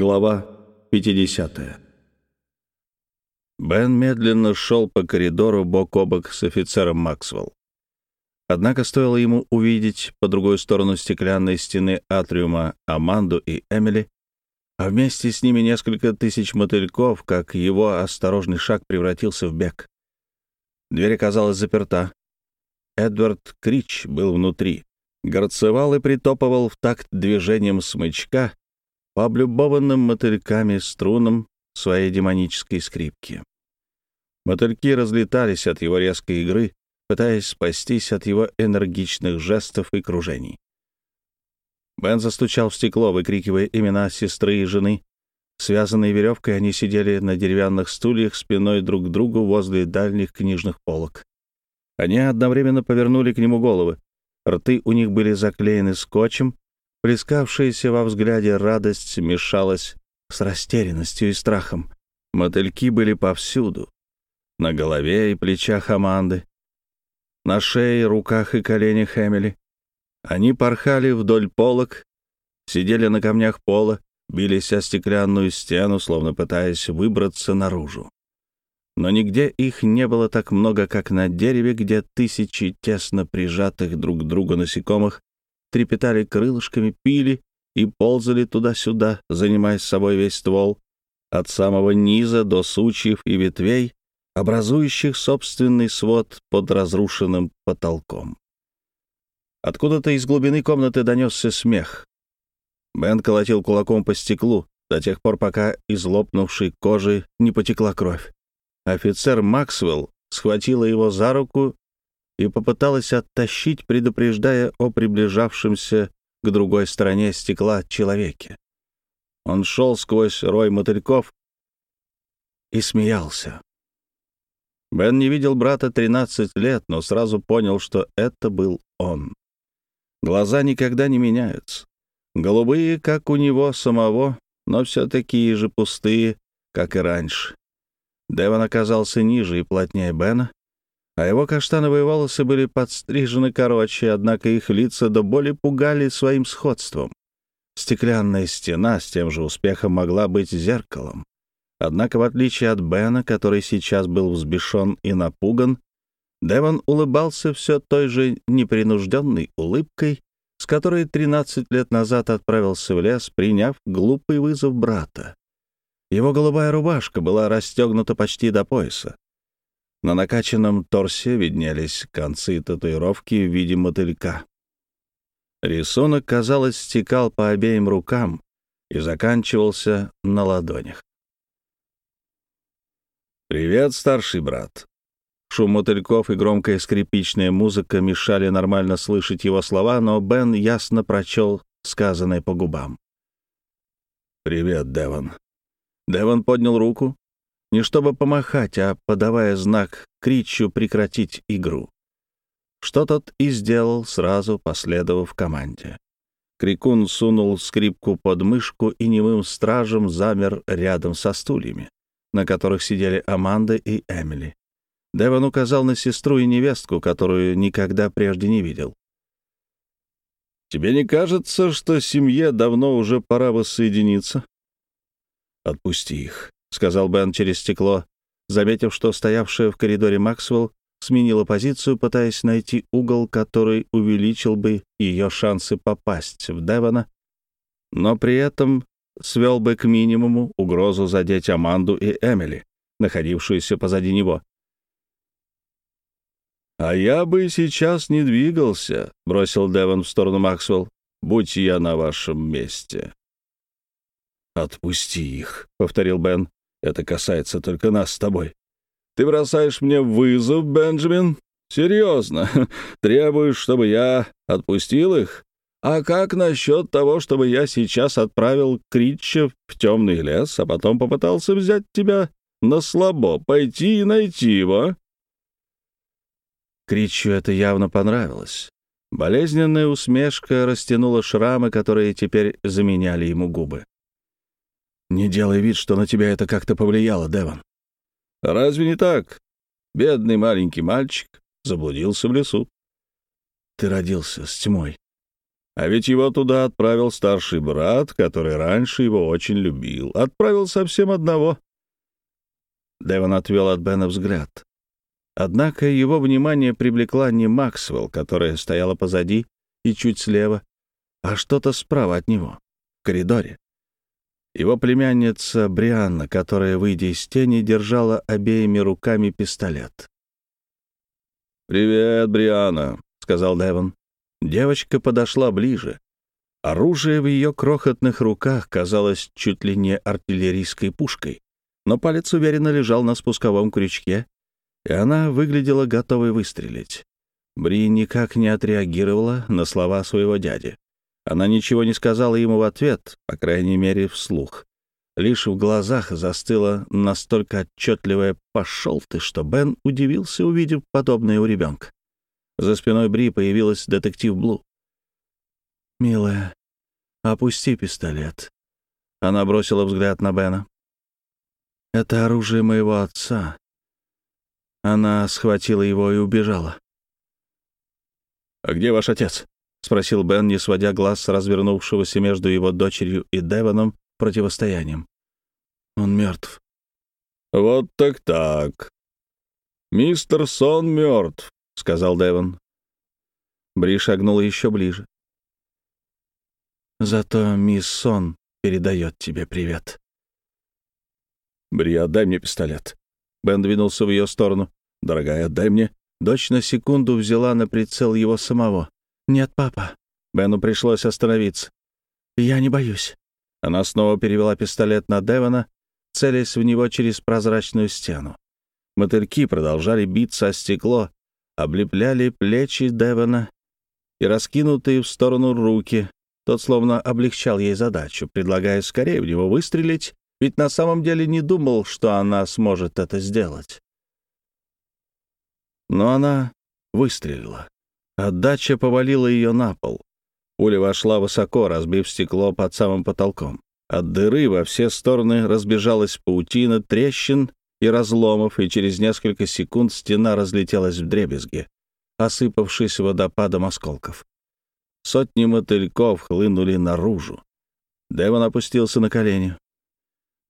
Глава 50. Бен медленно шел по коридору бок о бок с офицером Максвелл. Однако стоило ему увидеть по другую сторону стеклянной стены атриума Аманду и Эмили, а вместе с ними несколько тысяч мотыльков, как его осторожный шаг превратился в бег. Дверь оказалась заперта. Эдвард Крич был внутри, горцевал и притопывал в такт движением смычка, по облюбованным мотыльками струнам своей демонической скрипки. Мотыльки разлетались от его резкой игры, пытаясь спастись от его энергичных жестов и кружений. Бен застучал в стекло, выкрикивая имена сестры и жены. Связанные веревкой, они сидели на деревянных стульях спиной друг к другу возле дальних книжных полок. Они одновременно повернули к нему головы. Рты у них были заклеены скотчем, Плескавшаяся во взгляде радость смешалась с растерянностью и страхом. Мотыльки были повсюду. На голове и плечах Аманды, на шее, руках и коленях Эмили. Они порхали вдоль полок, сидели на камнях пола, бились о стеклянную стену, словно пытаясь выбраться наружу. Но нигде их не было так много, как на дереве, где тысячи тесно прижатых друг к другу насекомых трепетали крылышками, пили и ползали туда-сюда, занимая с собой весь ствол, от самого низа до сучьев и ветвей, образующих собственный свод под разрушенным потолком. Откуда-то из глубины комнаты донесся смех. Бен колотил кулаком по стеклу до тех пор, пока из лопнувшей кожи не потекла кровь. Офицер Максвелл схватила его за руку и попыталась оттащить, предупреждая о приближавшемся к другой стороне стекла человеке. Он шел сквозь рой мотыльков и смеялся. Бен не видел брата 13 лет, но сразу понял, что это был он. Глаза никогда не меняются. Голубые, как у него самого, но все такие же пустые, как и раньше. Девон оказался ниже и плотнее Бена, а его каштановые волосы были подстрижены короче, однако их лица до боли пугали своим сходством. Стеклянная стена с тем же успехом могла быть зеркалом. Однако, в отличие от Бена, который сейчас был взбешен и напуган, Девон улыбался все той же непринужденной улыбкой, с которой 13 лет назад отправился в лес, приняв глупый вызов брата. Его голубая рубашка была расстегнута почти до пояса. На накачанном торсе виднелись концы татуировки в виде мотылька. Рисунок, казалось, стекал по обеим рукам и заканчивался на ладонях. «Привет, старший брат». Шум мотыльков и громкая скрипичная музыка мешали нормально слышать его слова, но Бен ясно прочел сказанное по губам. «Привет, Девон». Девон поднял руку, не чтобы помахать, а подавая знак Кричу прекратить игру. Что тот и сделал, сразу последовав команде. Крикун сунул скрипку под мышку и немым стражем замер рядом со стульями, на которых сидели Аманда и Эмили. Деван указал на сестру и невестку, которую никогда прежде не видел. «Тебе не кажется, что семье давно уже пора воссоединиться?» «Отпусти их», — сказал Бен через стекло, заметив, что стоявшая в коридоре Максвелл сменила позицию, пытаясь найти угол, который увеличил бы ее шансы попасть в Девона, но при этом свел бы к минимуму угрозу задеть Аманду и Эмили, находившуюся позади него. «А я бы сейчас не двигался», — бросил Девон в сторону Максвелл, — «будь я на вашем месте». «Отпусти их», — повторил Бен. Это касается только нас с тобой. Ты бросаешь мне вызов, Бенджамин? Серьезно? Требуешь, чтобы я отпустил их? А как насчет того, чтобы я сейчас отправил Критча в темный лес, а потом попытался взять тебя на слабо, пойти и найти его?» Критчу это явно понравилось. Болезненная усмешка растянула шрамы, которые теперь заменяли ему губы. Не делай вид, что на тебя это как-то повлияло, Деван. Разве не так? Бедный маленький мальчик заблудился в лесу. Ты родился с тьмой. А ведь его туда отправил старший брат, который раньше его очень любил. Отправил совсем одного. Дэвон отвел от Бена взгляд. Однако его внимание привлекла не Максвелл, которая стояла позади и чуть слева, а что-то справа от него, в коридоре. Его племянница Брианна, которая, выйдя из тени, держала обеими руками пистолет. «Привет, Брианна», — сказал Девон. Девочка подошла ближе. Оружие в ее крохотных руках казалось чуть ли не артиллерийской пушкой, но палец уверенно лежал на спусковом крючке, и она выглядела готовой выстрелить. Бри никак не отреагировала на слова своего дяди. Она ничего не сказала ему в ответ, по крайней мере, вслух. Лишь в глазах застыла настолько отчетливое «пошел ты», что Бен удивился, увидев подобное у ребенка. За спиной Бри появилась детектив Блу. «Милая, опусти пистолет». Она бросила взгляд на Бена. «Это оружие моего отца». Она схватила его и убежала. «А где ваш отец?» — спросил Бен, не сводя глаз с развернувшегося между его дочерью и Девоном противостоянием. «Он мертв». «Вот так так. Мистер Сон мертв», — сказал Девон. Бри шагнула еще ближе. «Зато мисс Сон передает тебе привет». «Бри, отдай мне пистолет». Бен двинулся в ее сторону. «Дорогая, отдай мне». Дочь на секунду взяла на прицел его самого. «Нет, папа». Бену пришлось остановиться. «Я не боюсь». Она снова перевела пистолет на Девона, целясь в него через прозрачную стену. Мотыльки продолжали биться о стекло, облепляли плечи Девона и раскинутые в сторону руки. Тот словно облегчал ей задачу, предлагая скорее в него выстрелить, ведь на самом деле не думал, что она сможет это сделать. Но она выстрелила. Отдача повалила ее на пол. Пуля вошла высоко, разбив стекло под самым потолком. От дыры во все стороны разбежалась паутина трещин и разломов, и через несколько секунд стена разлетелась в дребезги, осыпавшись водопадом осколков. Сотни мотыльков хлынули наружу. Девон опустился на колени.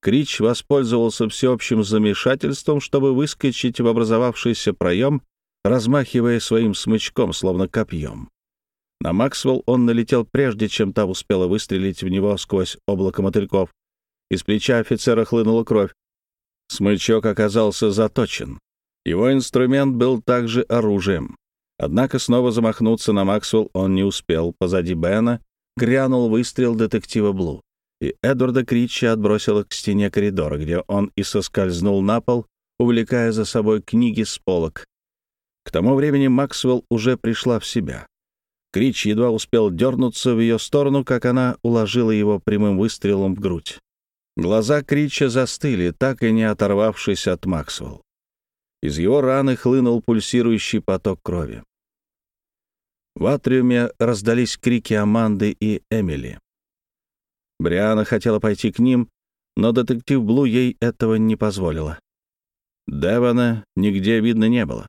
Крич воспользовался всеобщим замешательством, чтобы выскочить в образовавшийся проем размахивая своим смычком, словно копьем. На Максвелл он налетел прежде, чем та успела выстрелить в него сквозь облако мотыльков. Из плеча офицера хлынула кровь. Смычок оказался заточен. Его инструмент был также оружием. Однако снова замахнуться на Максвелл он не успел. Позади Бена грянул выстрел детектива Блу, и Эдварда Крича отбросило к стене коридора, где он и соскользнул на пол, увлекая за собой книги с полок. К тому времени Максвелл уже пришла в себя. Крич едва успел дернуться в ее сторону, как она уложила его прямым выстрелом в грудь. Глаза Крича застыли, так и не оторвавшись от Максвелл. Из его раны хлынул пульсирующий поток крови. В атриуме раздались крики Аманды и Эмили. Бриана хотела пойти к ним, но детектив Блу ей этого не позволила. Девона нигде видно не было.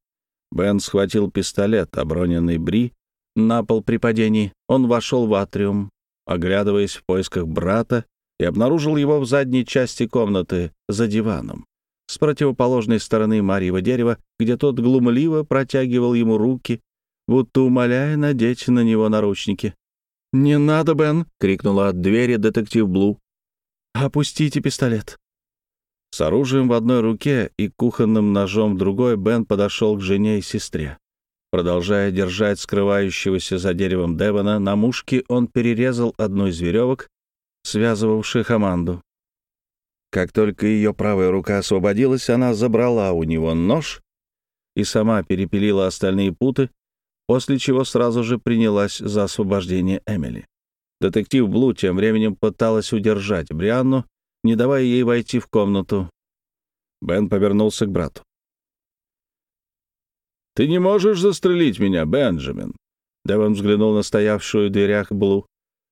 Бен схватил пистолет, оброненный Бри, на пол при падении. Он вошел в атриум, оглядываясь в поисках брата, и обнаружил его в задней части комнаты за диваном, с противоположной стороны Марьего дерева, где тот глумливо протягивал ему руки, будто умоляя надеть на него наручники. «Не надо, Бен!» — крикнула от двери детектив Блу. «Опустите пистолет!» С оружием в одной руке и кухонным ножом в другой Бен подошел к жене и сестре. Продолжая держать скрывающегося за деревом Девона, на мушке он перерезал одну из веревок, связывавших Аманду. Как только ее правая рука освободилась, она забрала у него нож и сама перепилила остальные путы, после чего сразу же принялась за освобождение Эмили. Детектив Блу тем временем пыталась удержать Брианну, не давая ей войти в комнату. Бен повернулся к брату. «Ты не можешь застрелить меня, Бенджамин!» Девон взглянул на стоявшую в дверях Блу.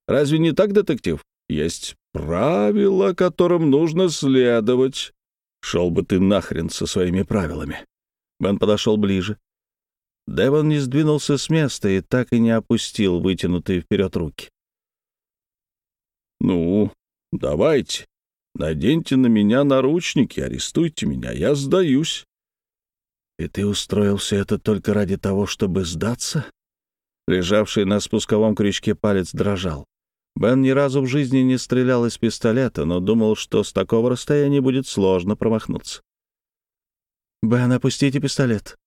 «Разве не так, детектив? Есть правила, которым нужно следовать. Шел бы ты нахрен со своими правилами!» Бен подошел ближе. Девон не сдвинулся с места и так и не опустил вытянутые вперед руки. «Ну, давайте, наденьте на меня наручники, арестуйте меня, я сдаюсь». «И ты устроил все это только ради того, чтобы сдаться?» Лежавший на спусковом крючке палец дрожал. Бен ни разу в жизни не стрелял из пистолета, но думал, что с такого расстояния будет сложно промахнуться. «Бен, опустите пистолет».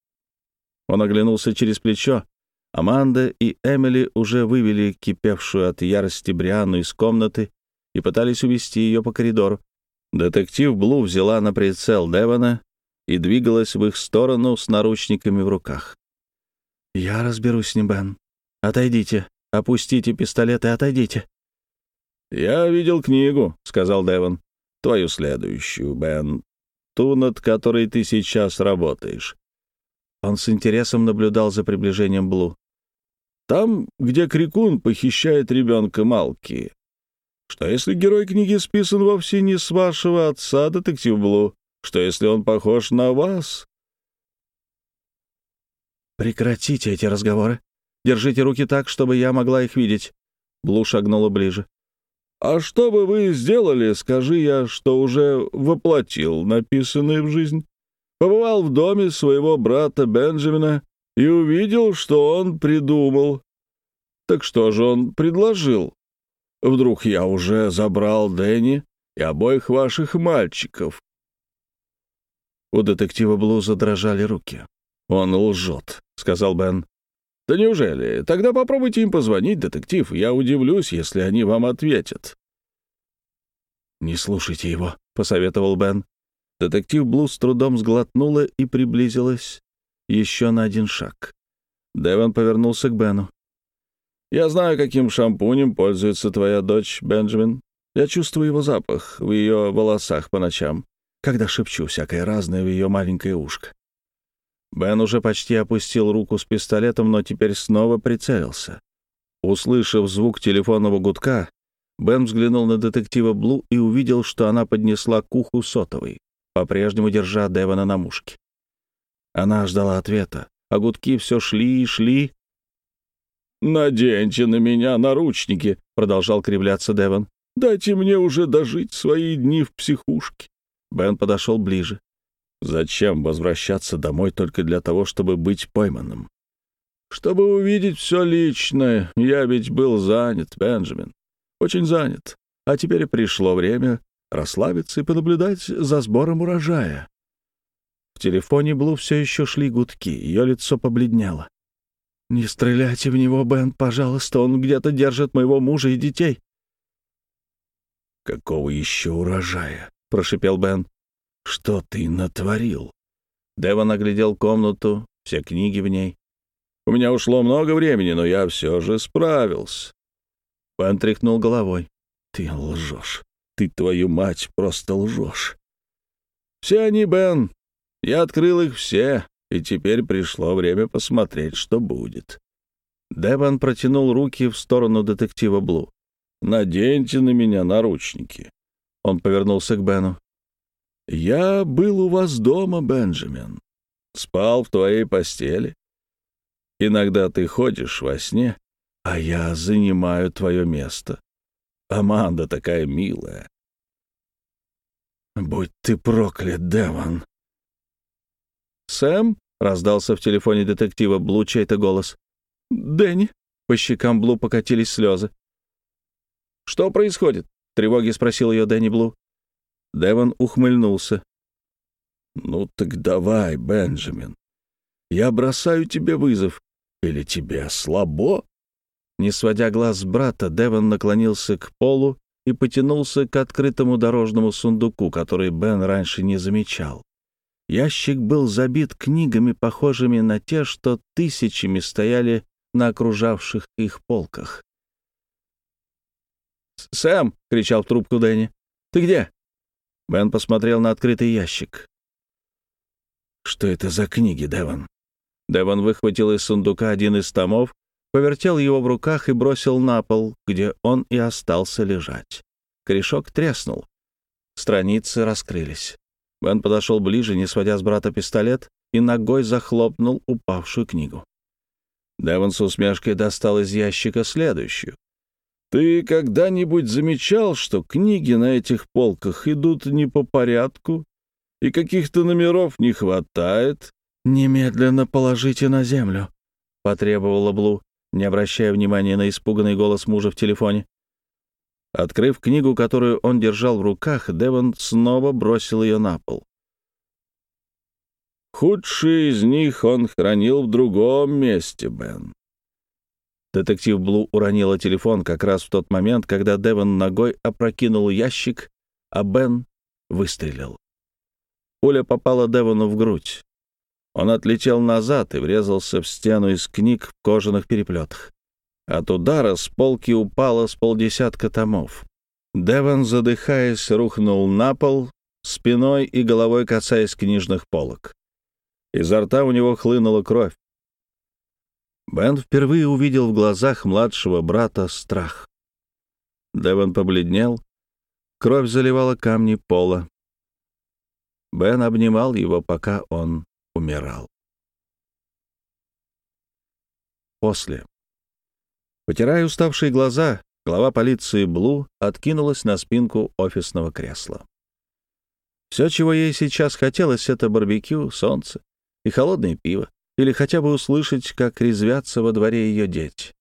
Он оглянулся через плечо. Аманда и Эмили уже вывели кипевшую от ярости Брианну из комнаты и пытались увести ее по коридору. Детектив Блу взяла на прицел Девона и двигалась в их сторону с наручниками в руках. «Я разберусь с ним, Бен. Отойдите. Опустите пистолет и отойдите». «Я видел книгу», — сказал Девон. «Твою следующую, Бен. Ту, над которой ты сейчас работаешь». Он с интересом наблюдал за приближением Блу. «Там, где Крикун похищает ребенка Малки. Что если герой книги списан вовсе не с вашего отца, детектив Блу? Что если он похож на вас?» «Прекратите эти разговоры. Держите руки так, чтобы я могла их видеть». Блу шагнула ближе. А что бы вы сделали, скажи я, что уже воплотил написанное в жизнь? Побывал в доме своего брата Бенджамина и увидел, что он придумал. Так что же он предложил? Вдруг я уже забрал Дэнни и обоих ваших мальчиков? У детектива Блу задрожали руки. «Он лжет», — сказал Бен. «Да неужели? Тогда попробуйте им позвонить, детектив. Я удивлюсь, если они вам ответят». «Не слушайте его», — посоветовал Бен. Детектив Блу с трудом сглотнула и приблизилась еще на один шаг. Деван повернулся к Бену. «Я знаю, каким шампунем пользуется твоя дочь, Бенджамин. Я чувствую его запах в ее волосах по ночам, когда шепчу всякое разное в ее маленькое ушко. Бен уже почти опустил руку с пистолетом, но теперь снова прицелился. Услышав звук телефонного гудка, Бен взглянул на детектива Блу и увидел, что она поднесла к уху сотовый, по-прежнему держа Девона на мушке. Она ждала ответа, а гудки все шли и шли. «Наденьте на меня наручники», — продолжал кривляться Девон. «Дайте мне уже дожить свои дни в психушке». Бен подошел ближе. Зачем возвращаться домой только для того, чтобы быть пойманным? Чтобы увидеть все личное. Я ведь был занят, Бенджамин. Очень занят. А теперь пришло время расслабиться и понаблюдать за сбором урожая. В телефоне Блу все еще шли гудки. Ее лицо побледнело. «Не стреляйте в него, Бен, пожалуйста. Он где-то держит моего мужа и детей». «Какого еще урожая?» — прошипел Бен. Что ты натворил?» Девон оглядел комнату, все книги в ней. «У меня ушло много времени, но я все же справился». Бен тряхнул головой. «Ты лжешь. Ты, твою мать, просто лжешь. Все они, Бен. Я открыл их все, и теперь пришло время посмотреть, что будет». Девон протянул руки в сторону детектива Блу. «Наденьте на меня наручники». Он повернулся к Бену. Я был у вас дома, Бенджамин. Спал в твоей постели. Иногда ты ходишь во сне, а я занимаю твое место. Аманда такая милая. Будь ты проклят, Деван. Сэм? — раздался в телефоне детектива Блу чей-то голос. «Дэнни?» — по щекам Блу покатились слезы. «Что происходит?» — тревоги спросил ее Дэнни Блу. Девон ухмыльнулся. «Ну так давай, Бенджамин. Я бросаю тебе вызов. Или тебе слабо?» Не сводя глаз с брата, Девон наклонился к полу и потянулся к открытому дорожному сундуку, который Бен раньше не замечал. Ящик был забит книгами, похожими на те, что тысячами стояли на окружавших их полках. «Сэм!» — кричал в трубку Дэнни. «Ты где?» Бен посмотрел на открытый ящик. «Что это за книги, Деван?» Деван выхватил из сундука один из томов, повертел его в руках и бросил на пол, где он и остался лежать. Корешок треснул. Страницы раскрылись. Бен подошел ближе, не сводя с брата пистолет, и ногой захлопнул упавшую книгу. Девон с усмешкой достал из ящика следующую. «Ты когда-нибудь замечал, что книги на этих полках идут не по порядку, и каких-то номеров не хватает?» «Немедленно положите на землю», — потребовала Блу, не обращая внимания на испуганный голос мужа в телефоне. Открыв книгу, которую он держал в руках, Девон снова бросил ее на пол. Худшие из них он хранил в другом месте, Бен. Детектив Блу уронила телефон как раз в тот момент, когда Девон ногой опрокинул ящик, а Бен выстрелил. Пуля попала Девону в грудь. Он отлетел назад и врезался в стену из книг в кожаных переплетах. От удара с полки упало с полдесятка томов. Девон, задыхаясь, рухнул на пол, спиной и головой касаясь книжных полок. Изо рта у него хлынула кровь. Бен впервые увидел в глазах младшего брата страх. Девон побледнел, кровь заливала камни пола. Бен обнимал его, пока он умирал. После. Потирая уставшие глаза, глава полиции Блу откинулась на спинку офисного кресла. Все, чего ей сейчас хотелось, — это барбекю, солнце и холодное пиво, или хотя бы услышать, как резвятся во дворе ее дети.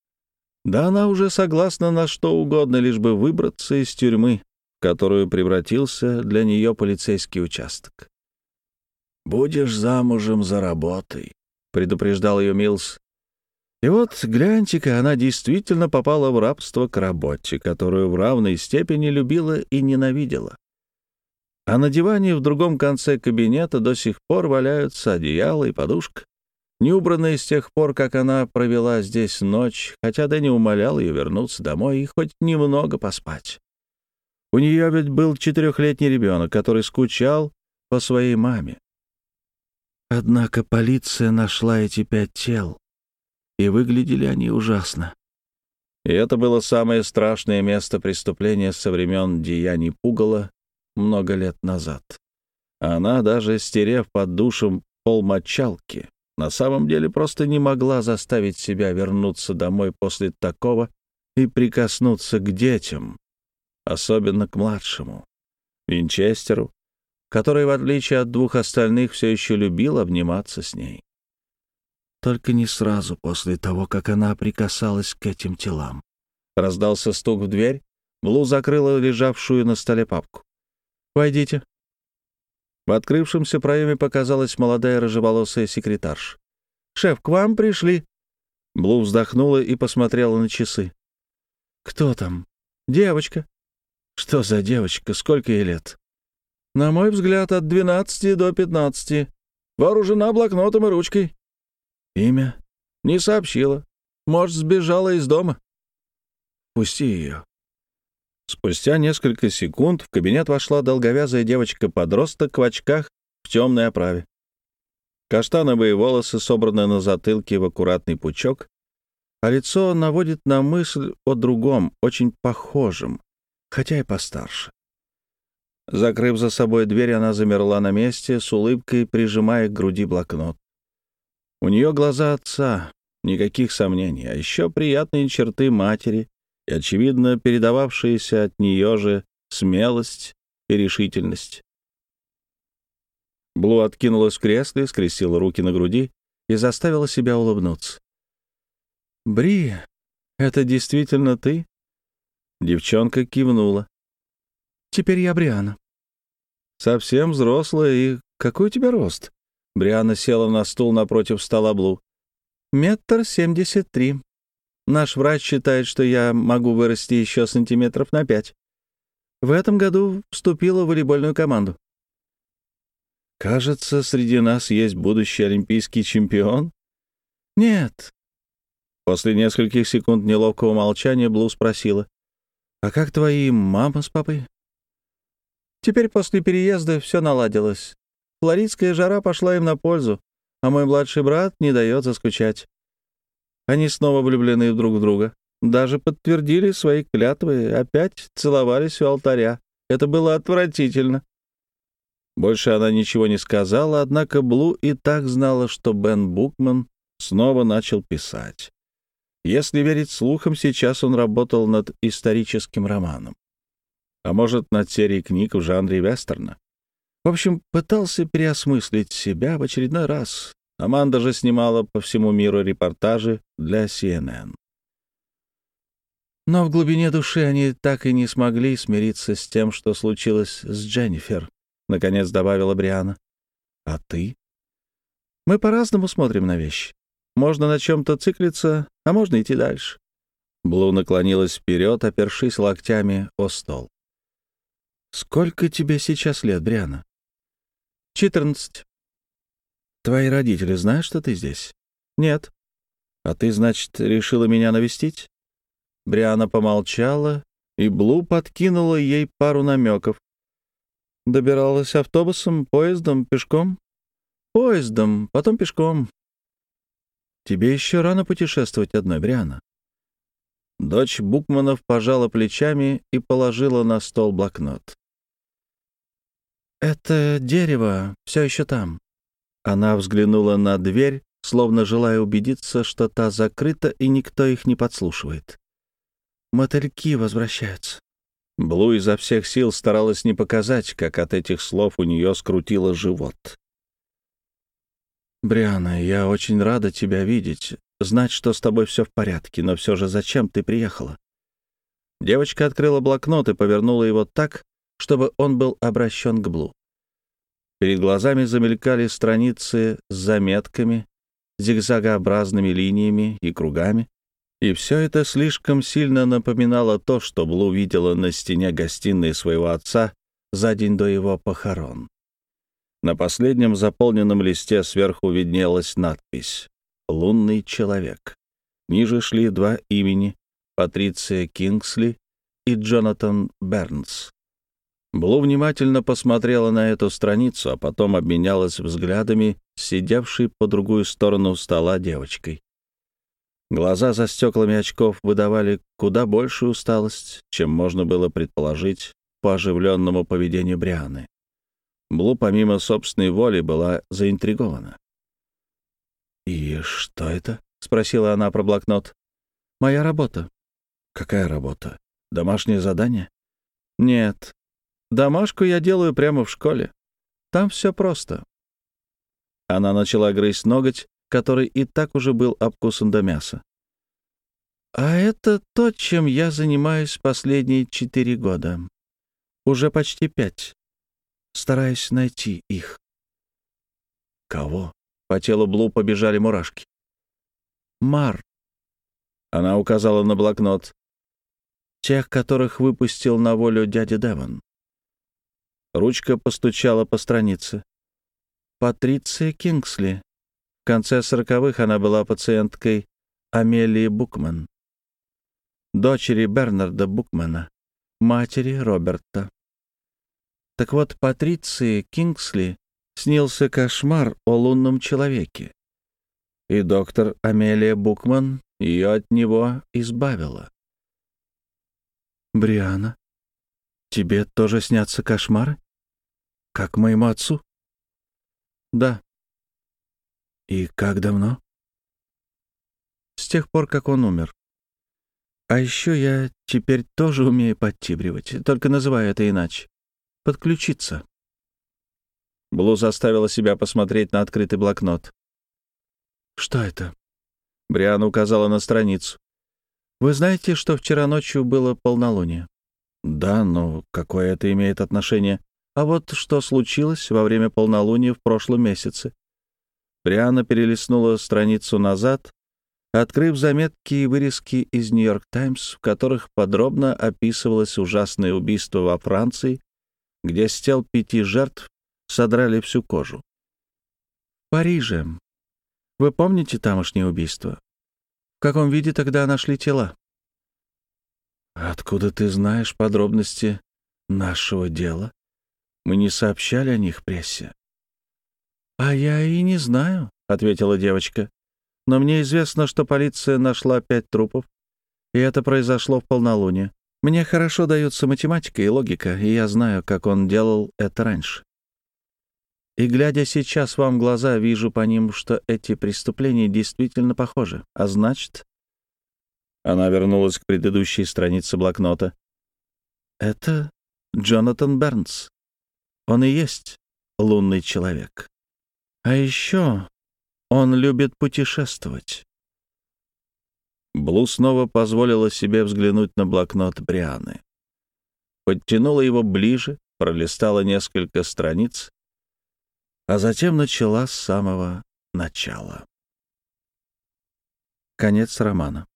Да она уже согласна на что угодно, лишь бы выбраться из тюрьмы, в которую превратился для нее полицейский участок. «Будешь замужем за работой», — предупреждал ее Милс. И вот, гляньте-ка, она действительно попала в рабство к работе, которую в равной степени любила и ненавидела. А на диване в другом конце кабинета до сих пор валяются одеяло и подушка, не убранные с тех пор, как она провела здесь ночь, хотя Дэнни умолял ее вернуться домой и хоть немного поспать. У нее ведь был четырехлетний ребенок, который скучал по своей маме. Однако полиция нашла эти пять тел, и выглядели они ужасно. И это было самое страшное место преступления со времен деяний Пугала много лет назад. Она, даже стерев под душем полмочалки, на самом деле просто не могла заставить себя вернуться домой после такого и прикоснуться к детям, особенно к младшему, Винчестеру, который, в отличие от двух остальных, все еще любил обниматься с ней. Только не сразу после того, как она прикасалась к этим телам. Раздался стук в дверь, Блу закрыла лежавшую на столе папку. «Войдите». В открывшемся проеме показалась молодая рыжеволосая секретарша. «Шеф, к вам пришли». Блу вздохнула и посмотрела на часы. «Кто там?» «Девочка». «Что за девочка? Сколько ей лет?» «На мой взгляд, от двенадцати до пятнадцати. Вооружена блокнотом и ручкой». «Имя?» «Не сообщила. Может, сбежала из дома». «Пусти ее». Спустя несколько секунд в кабинет вошла долговязая девочка-подросток в очках в темной оправе. Каштановые волосы собраны на затылке в аккуратный пучок, а лицо наводит на мысль о другом, очень похожем, хотя и постарше. Закрыв за собой дверь, она замерла на месте, с улыбкой прижимая к груди блокнот. У нее глаза отца, никаких сомнений, а еще приятные черты матери, и, очевидно, передававшиеся от нее же смелость и решительность. Блу откинулась в кресле, скрестила руки на груди и заставила себя улыбнуться. «Бри, это действительно ты?» Девчонка кивнула. «Теперь я Бриана». «Совсем взрослая, и какой у тебя рост?» Бриана села на стул напротив стола Блу. «Метр семьдесят три. Наш врач считает, что я могу вырасти еще сантиметров на пять. В этом году вступила в волейбольную команду. Кажется, среди нас есть будущий олимпийский чемпион? Нет. После нескольких секунд неловкого молчания Блу спросила. А как твои мама с папой? Теперь после переезда все наладилось. Флоридская жара пошла им на пользу, а мой младший брат не дает заскучать. Они снова влюблены друг в друга. Даже подтвердили свои клятвы, опять целовались у алтаря. Это было отвратительно. Больше она ничего не сказала, однако Блу и так знала, что Бен Букман снова начал писать. Если верить слухам, сейчас он работал над историческим романом. А может, над серией книг в жанре вестерна. В общем, пытался переосмыслить себя в очередной раз. Аманда же снимала по всему миру репортажи для CNN. Но в глубине души они так и не смогли смириться с тем, что случилось с Дженнифер, — наконец добавила Бриана. А ты? Мы по-разному смотрим на вещи. Можно на чем-то циклиться, а можно идти дальше. Блу наклонилась вперед, опершись локтями о стол. «Сколько тебе сейчас лет, Бриана?» «Четырнадцать». «Твои родители знают, что ты здесь?» «Нет». «А ты, значит, решила меня навестить?» Бриана помолчала, и Блу подкинула ей пару намеков. «Добиралась автобусом, поездом, пешком?» «Поездом, потом пешком. Тебе еще рано путешествовать одной, Бриана». Дочь Букманов пожала плечами и положила на стол блокнот. «Это дерево все еще там». Она взглянула на дверь, словно желая убедиться, что та закрыта и никто их не подслушивает. «Мотыльки возвращаются». Блу изо всех сил старалась не показать, как от этих слов у нее скрутило живот. «Бриана, я очень рада тебя видеть, знать, что с тобой все в порядке, но все же зачем ты приехала?» Девочка открыла блокнот и повернула его так, чтобы он был обращен к Блу. Перед глазами замелькали страницы с заметками, зигзагообразными линиями и кругами, и все это слишком сильно напоминало то, что Блу видела на стене гостиной своего отца за день до его похорон. На последнем заполненном листе сверху виднелась надпись «Лунный человек». Ниже шли два имени — Патриция Кингсли и Джонатан Бернс. Блу внимательно посмотрела на эту страницу, а потом обменялась взглядами с сидевшей по другую сторону стола девочкой. Глаза за стеклами очков выдавали куда большую усталость, чем можно было предположить по оживленному поведению Брианы. Блу помимо собственной воли была заинтригована. «И что это?» — спросила она про блокнот. «Моя работа». «Какая работа? Домашнее задание?» «Нет. Домашку я делаю прямо в школе. Там все просто». Она начала грызть ноготь, который и так уже был обкусан до мяса. «А это то, чем я занимаюсь последние четыре года. Уже почти пять стараясь найти их. Кого? По телу Блу побежали мурашки. Мар. Она указала на блокнот. Тех, которых выпустил на волю дядя Девон. Ручка постучала по странице. Патриция Кингсли. В конце сороковых она была пациенткой Амелии Букман, дочери Бернарда Букмана, матери Роберта. Так вот, Патриции Кингсли снился кошмар о лунном человеке. И доктор Амелия Букман ее от него избавила. «Бриана, тебе тоже снятся кошмары? Как моему отцу?» «Да». «И как давно?» «С тех пор, как он умер. А еще я теперь тоже умею подтибривать, только называю это иначе подключиться. Блу заставила себя посмотреть на открытый блокнот. «Что это?» Бриана указала на страницу. «Вы знаете, что вчера ночью было полнолуние?» «Да, но какое это имеет отношение?» «А вот что случилось во время полнолуния в прошлом месяце?» Бриана перелистнула страницу назад, открыв заметки и вырезки из «Нью-Йорк Таймс», в которых подробно описывалось ужасное убийство во Франции где с тел пяти жертв содрали всю кожу. Париже. Вы помните тамошнее убийство? В каком виде тогда нашли тела? Откуда ты знаешь подробности нашего дела? Мы не сообщали о них прессе. А я и не знаю, ответила девочка. Но мне известно, что полиция нашла пять трупов, и это произошло в полнолуние. Мне хорошо даются математика и логика, и я знаю, как он делал это раньше. И, глядя сейчас вам в глаза, вижу по ним, что эти преступления действительно похожи. А значит...» Она вернулась к предыдущей странице блокнота. «Это Джонатан Бернс. Он и есть лунный человек. А еще он любит путешествовать». Блу снова позволила себе взглянуть на блокнот Брианы. Подтянула его ближе, пролистала несколько страниц а затем начала с самого начала. Конец романа.